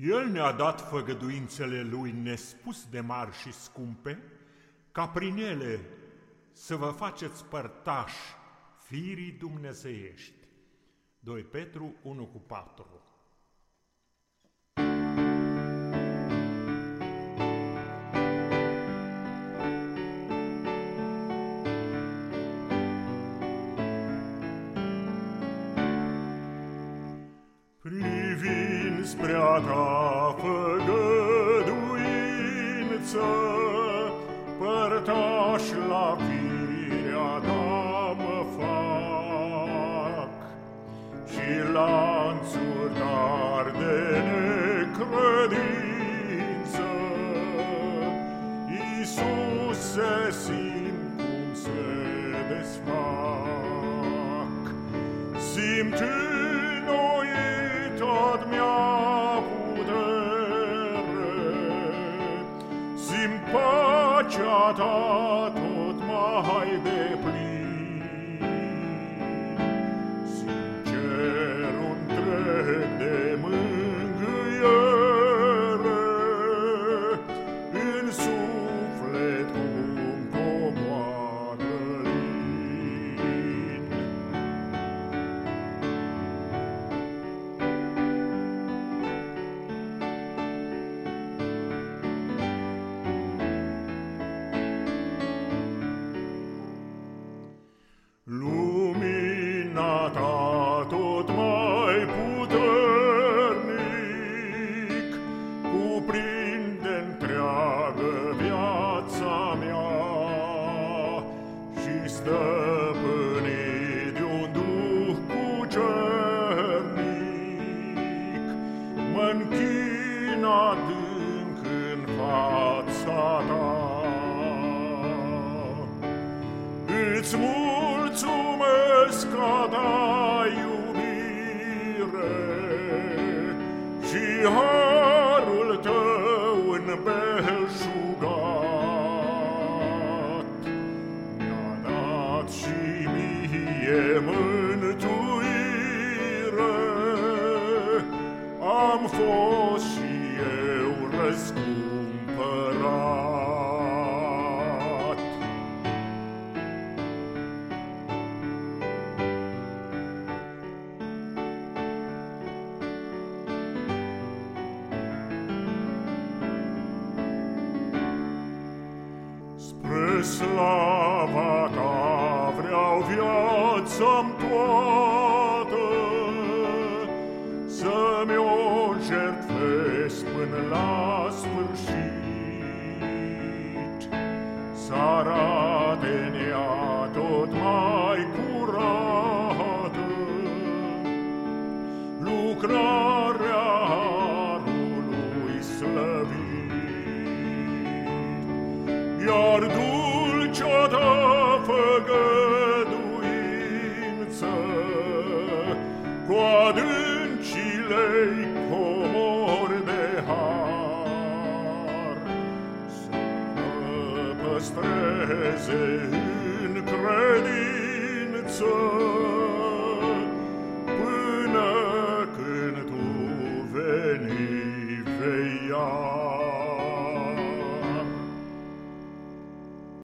El ne-a dat făgăduințele Lui nespus de mari și scumpe, ca prin ele să vă faceți părtași firii dumnezeiești. 2 Petru 1 cu 4 spre a ta făgăduință, Părtaș la firea ta mă fac, Și lanțuri dar de necredință, Iisuse simt cum se desfac, Simt pacea ta tot mai deplin. Sincer un Lumina ta tot mai puternic Cuprinde întreagă viața mea Și stăpânit de un duh cucernic Mă-nchin adânc în fața ta. Îți mulțumesc ca da harul tău înbelșugat Mi-a dat și mie mântuire. Am fost și eu răscumpărat slava ta vreau viața-mi toată, Să-mi o jertfesc până la sfârșit, credință.